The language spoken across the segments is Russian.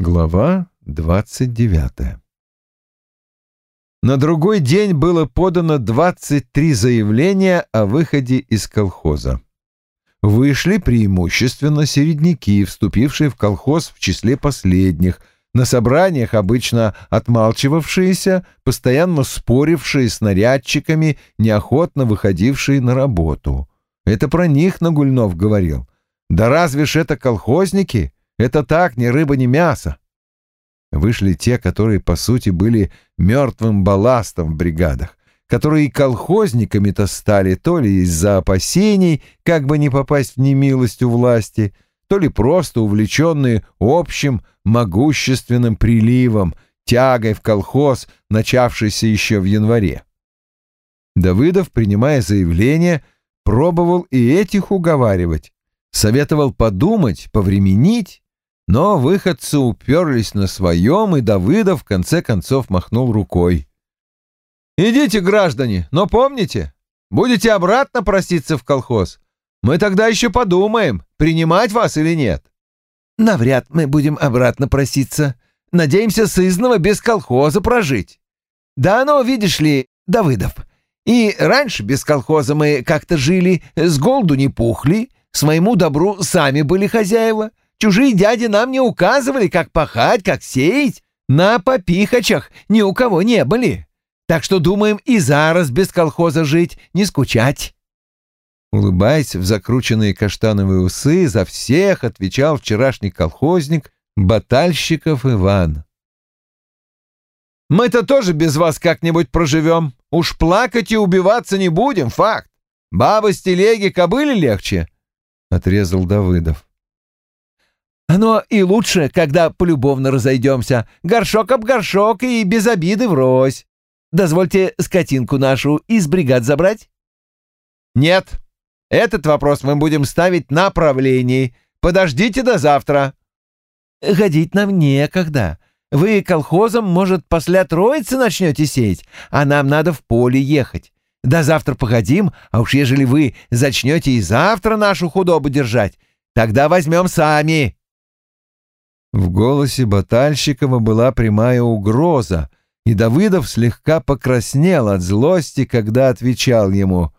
Глава двадцать девятая На другой день было подано двадцать три заявления о выходе из колхоза. Вышли преимущественно середняки, вступившие в колхоз в числе последних, на собраниях обычно отмалчивавшиеся, постоянно спорившие с нарядчиками, неохотно выходившие на работу. Это про них Нагульнов говорил. Да разве ж это колхозники? Это так, ни рыба, ни мясо. Вышли те, которые, по сути, были мертвым балластом в бригадах, которые и колхозниками-то стали то ли из-за опасений, как бы не попасть в немилость у власти, то ли просто увлеченные общим могущественным приливом, тягой в колхоз, начавшийся еще в январе. Давыдов, принимая заявление, пробовал и этих уговаривать, советовал подумать, повременить, но выходцы уперлись на своем, и Давыдов в конце концов махнул рукой. «Идите, граждане, но помните, будете обратно проситься в колхоз. Мы тогда еще подумаем, принимать вас или нет». «Навряд мы будем обратно проситься. Надеемся сызново без колхоза прожить. Да оно, видишь ли, Давыдов, и раньше без колхоза мы как-то жили, с голоду не пухли, своему добру сами были хозяева». Чужие дяди нам не указывали, как пахать, как сеять. На попихачах ни у кого не были. Так что думаем и зараз без колхоза жить, не скучать». Улыбаясь в закрученные каштановые усы, за всех отвечал вчерашний колхозник Батальщиков Иван. «Мы-то тоже без вас как-нибудь проживем. Уж плакать и убиваться не будем, факт. Баба с телеги кобыли легче», — отрезал Давыдов. Оно и лучше, когда полюбовно разойдемся. Горшок об горшок и без обиды врозь. Дозвольте скотинку нашу из бригад забрать?» «Нет. Этот вопрос мы будем ставить на правлении. Подождите до завтра». «Ходить нам некогда. Вы колхозом, может, после троицы начнете сеять, а нам надо в поле ехать. До завтра погодим, а уж ежели вы зачнете и завтра нашу худобу держать, тогда возьмем сами». В голосе Батальщикова была прямая угроза, и Давыдов слегка покраснел от злости, когда отвечал ему.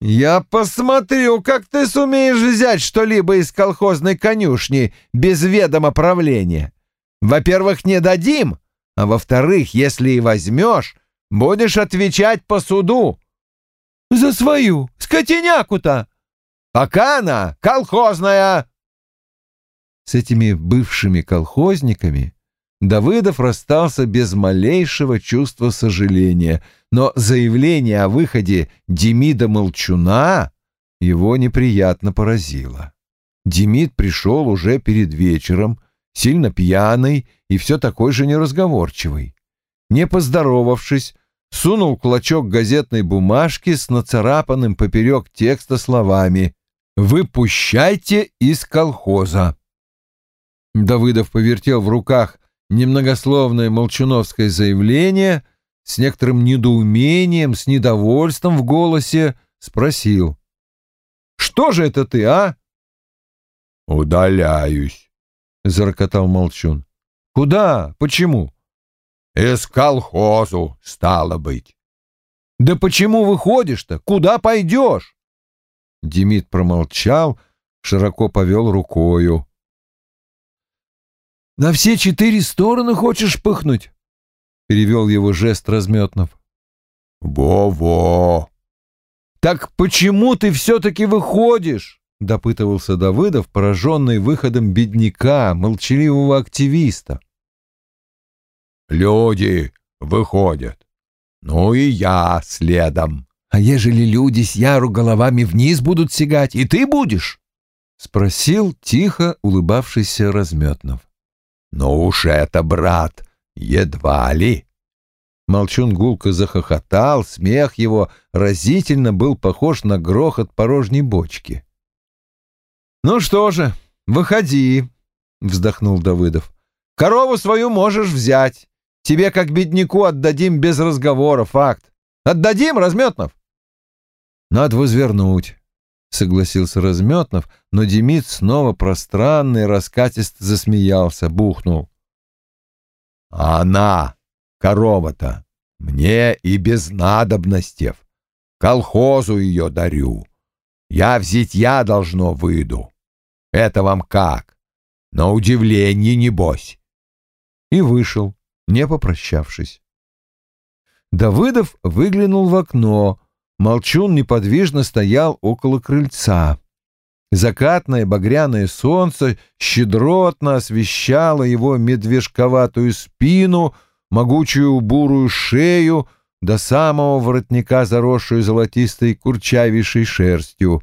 «Я посмотрю, как ты сумеешь взять что-либо из колхозной конюшни без ведома правления. Во-первых, не дадим, а во-вторых, если и возьмешь, будешь отвечать по суду». «За свою скотиняку-то!» «Пока она колхозная!» С этими бывшими колхозниками Давыдов расстался без малейшего чувства сожаления, но заявление о выходе Демида Молчуна его неприятно поразило. Демид пришел уже перед вечером, сильно пьяный и все такой же неразговорчивый. Не поздоровавшись, сунул клочок газетной бумажки с нацарапанным поперек текста словами «Выпущайте из колхоза». Давыдов повертел в руках немногословное молчуновское заявление, с некоторым недоумением, с недовольством в голосе спросил. «Что же это ты, а?» «Удаляюсь», — зарокотал Молчун. «Куда? Почему?» «Из колхозу, стало быть». «Да почему выходишь-то? Куда пойдешь?» Демид промолчал, широко повел рукою. «На все четыре стороны хочешь пыхнуть?» — перевел его жест Разметнов. «Во-во!» «Так почему ты все-таки выходишь?» — допытывался Давыдов, пораженный выходом бедняка, молчаливого активиста. «Люди выходят. Ну и я следом». «А ежели люди с яру головами вниз будут сигать, и ты будешь?» — спросил тихо улыбавшийся Разметнов. «Ну уж это, брат, едва ли!» Молчун гулко захохотал, смех его разительно был похож на грохот порожней бочки. «Ну что же, выходи», — вздохнул Давыдов. «Корову свою можешь взять. Тебе, как бедняку, отдадим без разговора, факт. Отдадим, Разметнов?» «Надо возвернуть. — согласился Разметнов, но Демид снова пространно и раскатисто засмеялся, бухнул. «А она, корова-то, мне и без надобностей. Колхозу ее дарю. Я в зятья должно выйду. Это вам как? На удивление, небось». И вышел, не попрощавшись. Давыдов выглянул в окно. Молчун неподвижно стоял около крыльца. Закатное багряное солнце щедротно освещало его медвежковатую спину, могучую бурую шею, до самого воротника, заросшую золотистой курчавейшей шерстью.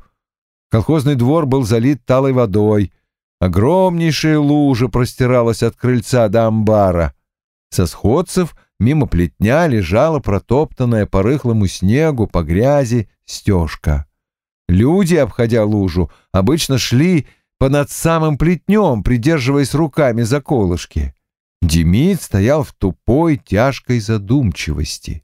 Колхозный двор был залит талой водой. Огромнейшая лужа простиралась от крыльца до амбара. Со сходцев мимо плетня лежала протоптанная по рыхлому снегу, по грязи стежка. Люди, обходя лужу, обычно шли понад самым плетнем, придерживаясь руками за колышки. Демид стоял в тупой, тяжкой задумчивости.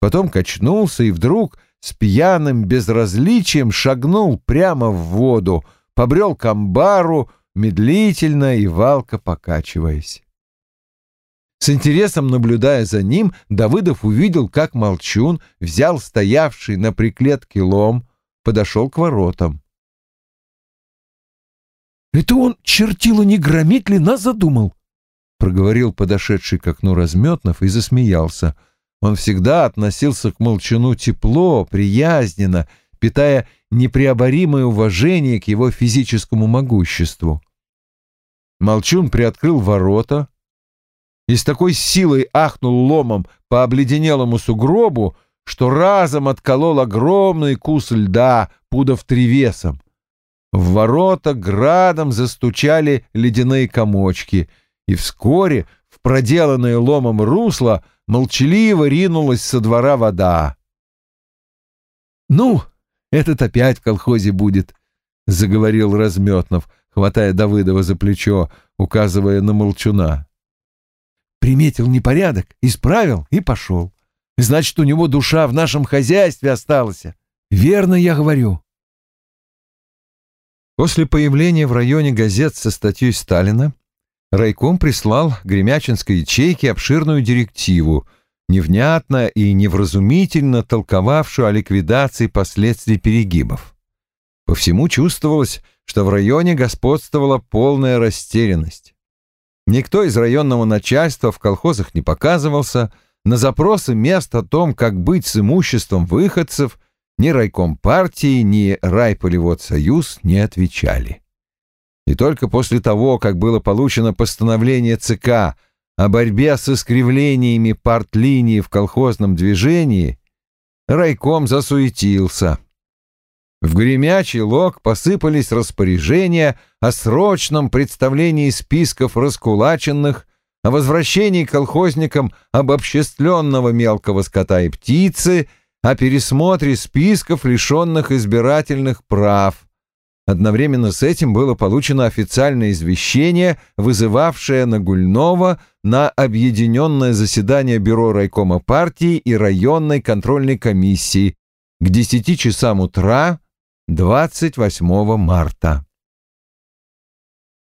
Потом качнулся и вдруг с пьяным безразличием шагнул прямо в воду, побрел к амбару, медлительно и валко покачиваясь. С интересом наблюдая за ним, Давыдов увидел, как Молчун взял стоявший на приклетке лом, подошел к воротам. «Это он, чертило, не громить ли нас задумал?» — проговорил подошедший к окну Разметнов и засмеялся. Он всегда относился к Молчуну тепло, приязненно, питая непреоборимое уважение к его физическому могуществу. Молчун приоткрыл ворота и с такой силой ахнул ломом по обледенелому сугробу, что разом отколол огромный кус льда, пудов три весом. В ворота градом застучали ледяные комочки, и вскоре в проделанное ломом русло молчаливо ринулась со двора вода. «Ну, этот опять в колхозе будет», — заговорил Разметнов, хватая Давыдова за плечо, указывая на молчуна. Приметил непорядок, исправил и пошел. Значит, у него душа в нашем хозяйстве осталась. Верно я говорю. После появления в районе газет со статьей Сталина райком прислал Гремячинской ячейке обширную директиву, невнятно и невразумительно толковавшую о ликвидации последствий перегибов. По всему чувствовалось, что в районе господствовала полная растерянность. Никто из районного начальства в колхозах не показывался, на запросы мест о том, как быть с имуществом выходцев, ни райком партии, ни райполеводсоюз не отвечали. И только после того, как было получено постановление ЦК о борьбе с искривлениями партлинии в колхозном движении, райком засуетился. В гремячий лог посыпались распоряжения о срочном представлении списков раскулаченных о возвращении колхозникам обобществленного мелкого скота и птицы, о пересмотре списков лишенных избирательных прав. Одновременно с этим было получено официальное извещение, вызывавшее Нагульнова на объединенное заседание Бюро райкома партии и районной контрольной комиссии к 10 часам утра 28 марта.